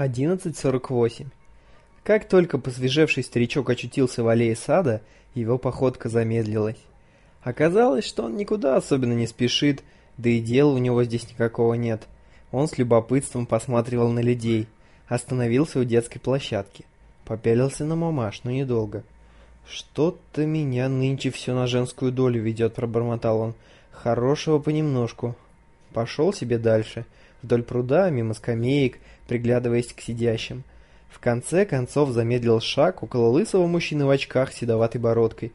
11.48. Как только посвежевший старичок очутился в аллее сада, его походка замедлилась. Оказалось, что он никуда особенно не спешит, да и дела у него здесь никакого нет. Он с любопытством посматривал на людей, остановился у детской площадки. Попялился на мамаш, но недолго. «Что-то меня нынче все на женскую долю ведет», — пробормотал он. «Хорошего понемножку». Пошел себе дальше, вдоль пруда, мимо скамеек, приглядываясь к сидящим. В конце концов замедлил шаг около лысого мужчины в очках с седоватой бородкой.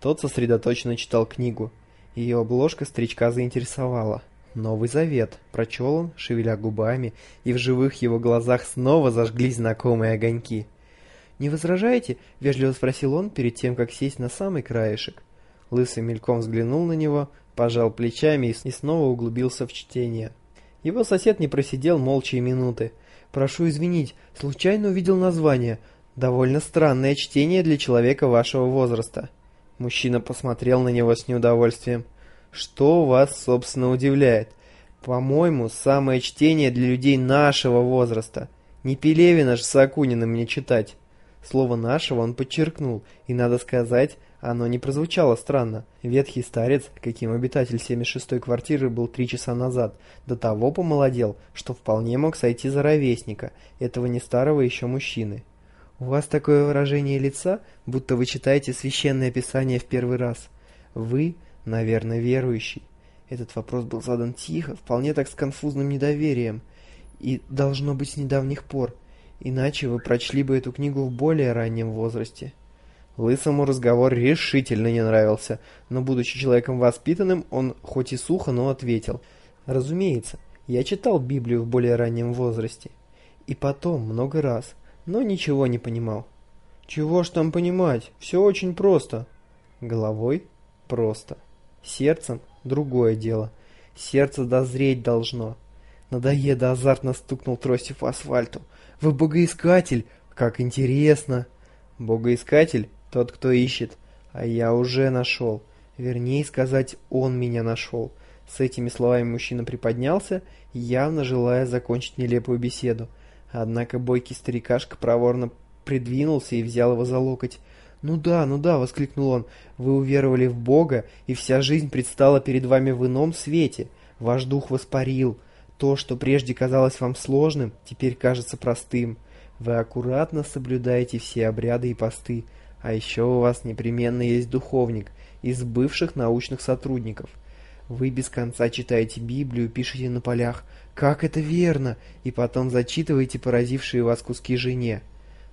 Тот сосредоточенно читал книгу. Ее обложка старичка заинтересовала. «Новый Завет», — прочел он, шевеля губами, и в живых его глазах снова зажглись знакомые огоньки. «Не возражаете?» — вежливо спросил он перед тем, как сесть на самый краешек. Лысый мельком взглянул на него, пожал плечами и снова углубился в чтение. Его сосед не просидел молча и минуты. Прошу извинить, случайно увидел название. Довольно странное чтение для человека вашего возраста. Мужчина посмотрел на него с неудовольствием. Что вас, собственно, удивляет? По-моему, самое чтение для людей нашего возраста. Не Пелевина ж с Акуниным мне читать. Слово «нашего» он подчеркнул, и, надо сказать, оно не прозвучало странно. Ветхий старец, каким обитатель 76-й квартиры был три часа назад, до того помолодел, что вполне мог сойти за ровесника, этого не старого еще мужчины. «У вас такое выражение лица, будто вы читаете священное писание в первый раз. Вы, наверное, верующий». Этот вопрос был задан тихо, вполне так с конфузным недоверием. И должно быть с недавних пор. Иначе вы прочли бы эту книгу в более раннем возрасте. Лысому разговор решительно не нравился, но, будучи человеком воспитанным, он хоть и сухо, но ответил. «Разумеется, я читал Библию в более раннем возрасте. И потом, много раз, но ничего не понимал». «Чего ж там понимать? Все очень просто». Головой – просто. Сердцем – другое дело. Сердце дозреть должно. Надоеда азартно стукнул тростью по асфальту. «Вы богоискатель! Как интересно!» «Богоискатель тот, кто ищет, а я уже нашел. Вернее сказать, он меня нашел. С этими словами мужчина приподнялся, явно желая закончить нелепую беседу. Однако бойкий старикашка проворно придвинулся и взял его за локоть. «Ну да, ну да!» — воскликнул он. «Вы уверовали в Бога, и вся жизнь предстала перед вами в ином свете. Ваш дух воспарил. То, что прежде казалось вам сложным, теперь кажется простым. Вы аккуратно соблюдаете все обряды и посты. А еще у вас непременно есть духовник из бывших научных сотрудников. Вы без конца читаете Библию, пишете на полях «Как это верно!» и потом зачитываете поразившие вас куски жене.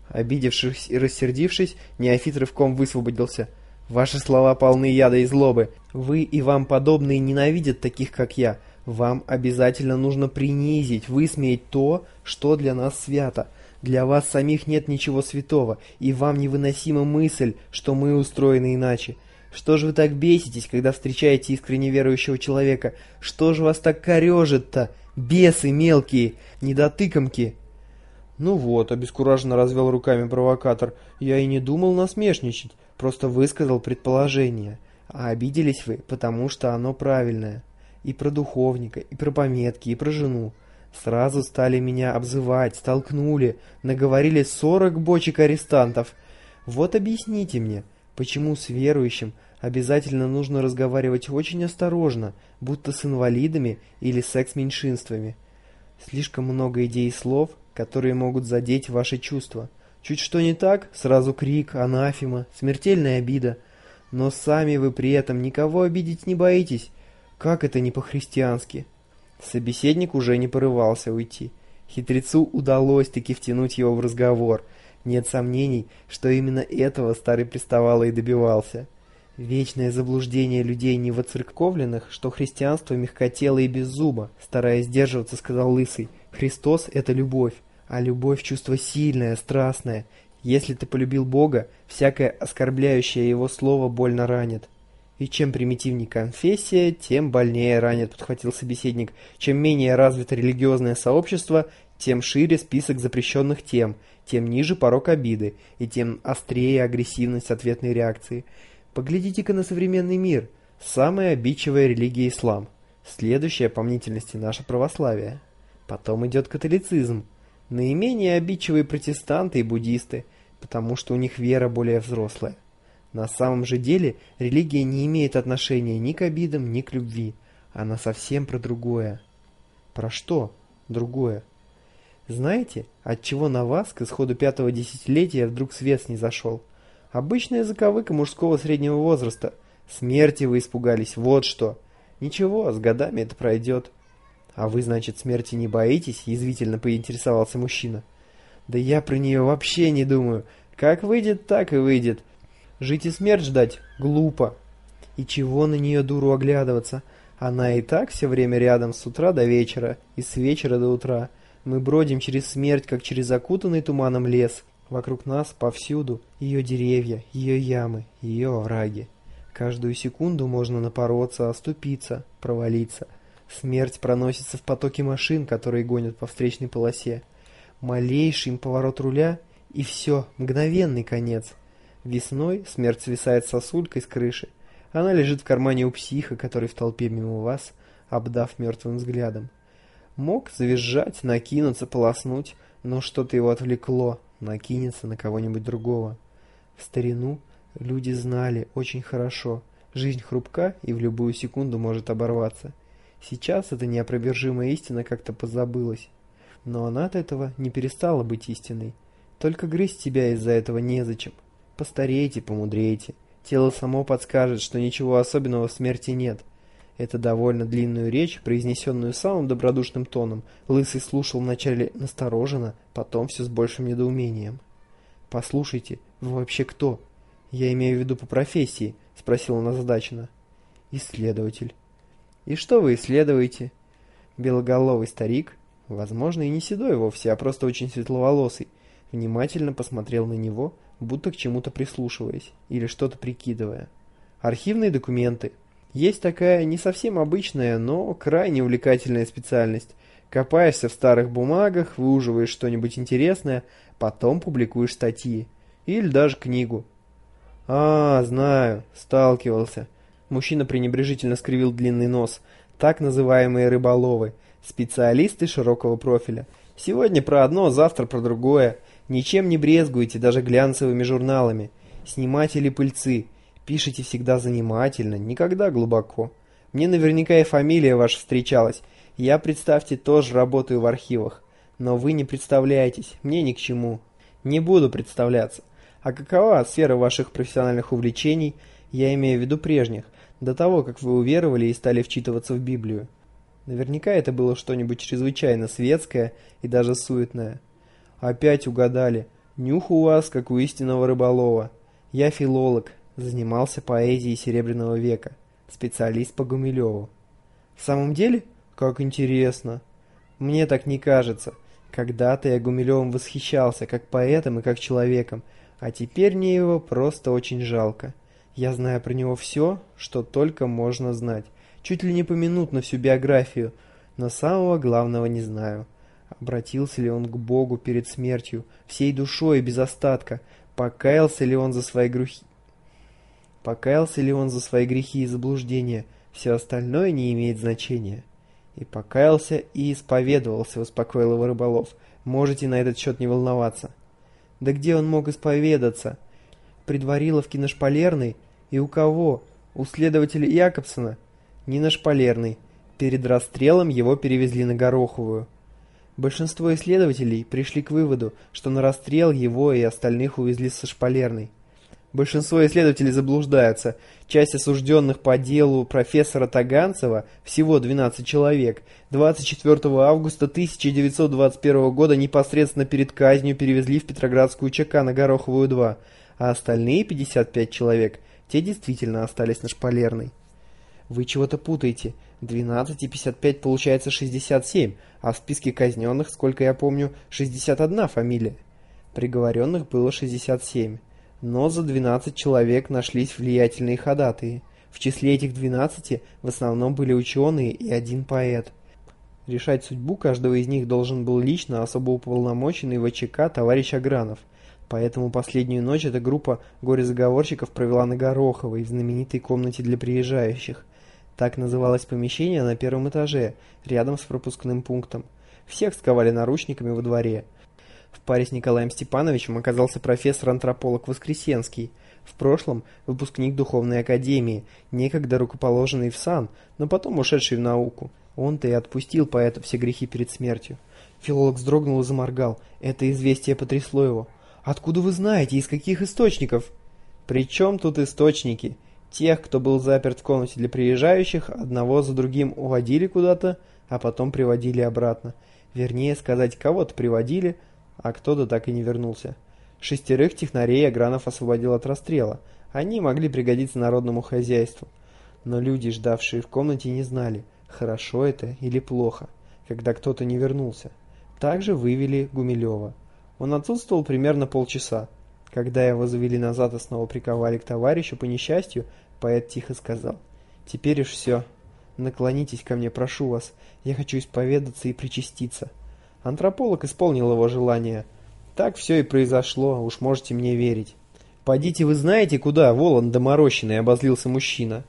Обидевшись и рассердившись, Неофит рывком высвободился. «Ваши слова полны яда и злобы. Вы и вам подобные ненавидят таких, как я. Вам обязательно нужно принизить, высмеять то, что для нас свято. Для вас самих нет ничего святого, и вам невыносима мысль, что мы устроены иначе. Что же вы так беситесь, когда встречаете искренне верующего человека? Что же вас так корежит-то? Бесы мелкие, недотыкомки!» «Ну вот», — обескураженно развел руками провокатор, — «я и не думал насмешничать, просто высказал предположение. А обиделись вы, потому что оно правильное. И про духовника, и про пометки, и про жену. Сразу стали меня обзывать, столкнули, наговорили сорок бочек арестантов. Вот объясните мне, почему с верующим обязательно нужно разговаривать очень осторожно, будто с инвалидами или секс-меньшинствами? Слишком много идей и слов, которые могут задеть ваши чувства. Чуть что не так, сразу крик, анафема, смертельная обида. Но сами вы при этом никого обидеть не боитесь. Как это не по-христиански? Собеседник уже не порывался уйти. Хитрецу удалось таки втянуть его в разговор. Нет сомнений, что именно этого старый приставал и добивался. Вечное заблуждение людей невоцерковленных, что христианство мягкотело и без зуба, стараясь сдерживаться, сказал Лысый. Христос — это любовь, а любовь — чувство сильное, страстное. Если ты полюбил Бога, всякое оскорбляющее его слово больно ранит. И чем примитивнее конфессия, тем больнее ранит, подхватил собеседник. Чем менее развито религиозное сообщество, тем шире список запрещенных тем, тем ниже порог обиды, и тем острее агрессивность ответной реакции. Поглядите-ка на современный мир. Самая обидчивая религия ислам. Следующая по мнительности наше православие. Потом идет католицизм. Наименее обидчивые протестанты и буддисты, потому что у них вера более взрослая. На самом же деле религия не имеет отношения ни к обидам, ни к любви. Она совсем про другое. Про что другое? Знаете, от чего на вас к исходу пятого десятилетия вдруг свет не зашел? Обычная заковыка мужского среднего возраста. Смерти вы испугались, вот что. Ничего, с годами это пройдет. А вы, значит, смерти не боитесь? Язвительно поинтересовался мужчина. Да я про нее вообще не думаю. Как выйдет, так и выйдет. Жить и смерть ждать глупо. И чего на нее дуру оглядываться? Она и так все время рядом с утра до вечера и с вечера до утра. Мы бродим через смерть, как через окутанный туманом лес. Вокруг нас повсюду ее деревья, ее ямы, ее овраги. Каждую секунду можно напороться, оступиться, провалиться. Смерть проносится в потоке машин, которые гонят по встречной полосе. Малейший им поворот руля, и все, мгновенный конец – Весной смерть свисает сосулькой с крыши. Она лежит в кармане у психа, который в толпе мимо вас, обдав мертвым взглядом. Мог завизжать, накинуться, полоснуть, но что-то его отвлекло, накинется на кого-нибудь другого. В старину люди знали очень хорошо, жизнь хрупка и в любую секунду может оборваться. Сейчас эта неопровержимая истина как-то позабылась. Но она от этого не перестала быть истиной. Только грызть тебя из-за этого незачем. Постареете, помудрейте. Тело само подскажет, что ничего особенного в смерти нет. Это довольно длинную речь, произнесенную самым добродушным тоном, Лысый слушал вначале настороженно, потом все с большим недоумением. «Послушайте, вы вообще кто?» «Я имею в виду по профессии», — спросил он озадаченно. «Исследователь». «И что вы исследуете?» Белоголовый старик, возможно, и не седой вовсе, а просто очень светловолосый, внимательно посмотрел на него, будто к чему-то прислушиваясь или что-то прикидывая. Архивные документы. Есть такая не совсем обычная, но крайне увлекательная специальность. Копаешься в старых бумагах, выуживаешь что-нибудь интересное, потом публикуешь статьи. Или даже книгу. А, знаю, сталкивался. Мужчина пренебрежительно скривил длинный нос. Так называемые рыболовы. Специалисты широкого профиля. Сегодня про одно, завтра про другое. Ничем не брезгуете, даже глянцевыми журналами. Сниматели пыльцы. Пишите всегда занимательно, никогда глубоко. Мне наверняка и фамилия ваша встречалась. Я, представьте, тоже работаю в архивах. Но вы не представляетесь, мне ни к чему. Не буду представляться. А какова сфера ваших профессиональных увлечений, я имею в виду прежних, до того, как вы уверовали и стали вчитываться в Библию? Наверняка это было что-нибудь чрезвычайно светское и даже суетное. Опять угадали. Нюх у вас, как у истинного рыболова. Я филолог, занимался поэзией Серебряного века, специалист по Гумилеву. В самом деле? Как интересно. Мне так не кажется. Когда-то я Гумилевым восхищался, как поэтом и как человеком, а теперь мне его просто очень жалко. Я знаю про него все, что только можно знать. Чуть ли не поминутно всю биографию, но самого главного не знаю. Обратился ли он к Богу перед смертью, всей душой и без остатка? Покаялся ли он за свои грехи? Покаялся ли он за свои грехи и заблуждения? Все остальное не имеет значения. И покаялся, и исповедовался, успокоил его рыболов. Можете на этот счет не волноваться. Да где он мог исповедаться? Предвариловки на Шпалерной? И у кого? У следователя Якобсона? Не на Шпалерной. Перед расстрелом его перевезли на Гороховую. Большинство исследователей пришли к выводу, что на расстрел его и остальных увезли со шпалерной. Большинство исследователей заблуждаются. Часть осужденных по делу профессора Таганцева, всего 12 человек, 24 августа 1921 года непосредственно перед казнью перевезли в Петроградскую ЧК на Гороховую 2, а остальные 55 человек, те действительно остались на шпалерной. Вы чего-то путаете. 12 и 55 получается 67, а в списке казненных, сколько я помню, 61 фамилия. Приговоренных было 67. Но за 12 человек нашлись влиятельные ходатые. В числе этих 12 в основном были ученые и один поэт. Решать судьбу каждого из них должен был лично особо уполномоченный ВЧК товарищ Агранов. Поэтому последнюю ночь эта группа горе-заговорщиков провела на Гороховой в знаменитой комнате для приезжающих – так называлось помещение на первом этаже, рядом с пропускным пунктом. Всех сковали наручниками во дворе. паре с Николаем Степановичем оказался профессор-антрополог Воскресенский, в прошлом выпускник Духовной Академии, некогда рукоположенный в сан, но потом ушедший в науку. Он-то и отпустил поэта все грехи перед смертью. Филолог вздрогнул и заморгал. Это известие потрясло его. «Откуда вы знаете? Из каких источников?» «При чем тут источники?» Тех, кто был заперт в комнате для приезжающих, одного за другим уводили куда-то, а потом приводили обратно. Вернее сказать, кого-то приводили, а кто-то так и не вернулся. Шестерых технарей Агранов освободил от расстрела. Они могли пригодиться народному хозяйству. Но люди, ждавшие в комнате, не знали, хорошо это или плохо, когда кто-то не вернулся. Также вывели Гумилева. Он отсутствовал примерно полчаса. Когда его завели назад и снова приковали к товарищу, по несчастью, поэт тихо сказал. «Теперь уж все. Наклонитесь ко мне, прошу вас. Я хочу исповедаться и причаститься». Антрополог исполнил его желание. Так все и произошло, уж можете мне верить. «Подите вы знаете куда, Волан доморощенный», — обозлился мужчина.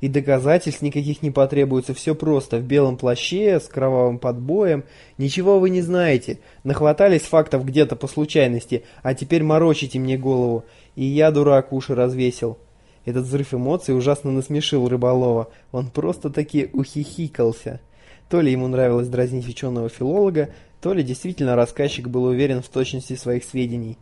И доказательств никаких не потребуется, все просто, в белом плаще, с кровавым подбоем. Ничего вы не знаете, нахватались фактов где-то по случайности, а теперь морочите мне голову. И я, дурак, уши развесил. Этот взрыв эмоций ужасно насмешил Рыболова, он просто-таки ухихикался. То ли ему нравилось дразнить ученого филолога, то ли действительно рассказчик был уверен в точности своих сведений.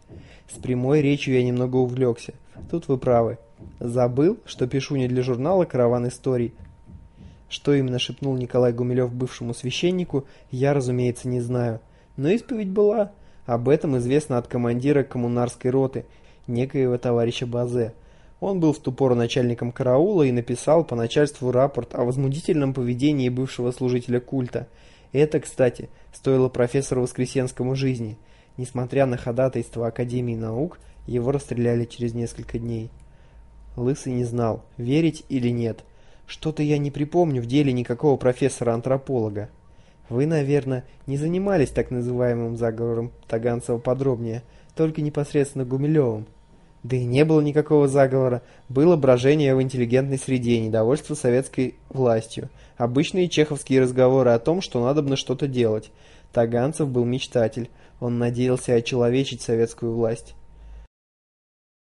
С прямой речью я немного увлекся. Тут вы правы. Забыл, что пишу не для журнала «Караван историй». Что именно шепнул Николай Гумилев бывшему священнику, я, разумеется, не знаю. Но исповедь была. Об этом известно от командира коммунарской роты, некоего товарища Базе. Он был в ту пору начальником караула и написал по начальству рапорт о возмутительном поведении бывшего служителя культа. Это, кстати, стоило профессору Воскресенскому жизни. Несмотря на ходатайство Академии наук, его расстреляли через несколько дней. Лысый не знал, верить или нет. Что-то я не припомню в деле никакого профессора-антрополога. Вы, наверное, не занимались так называемым заговором Таганцева подробнее, только непосредственно Гумилевым. Да и не было никакого заговора, было брожение в интеллигентной среде недовольство советской властью, обычные чеховские разговоры о том, что надо бы что-то делать. Таганцев был мечтатель, он надеялся очеловечить советскую власть.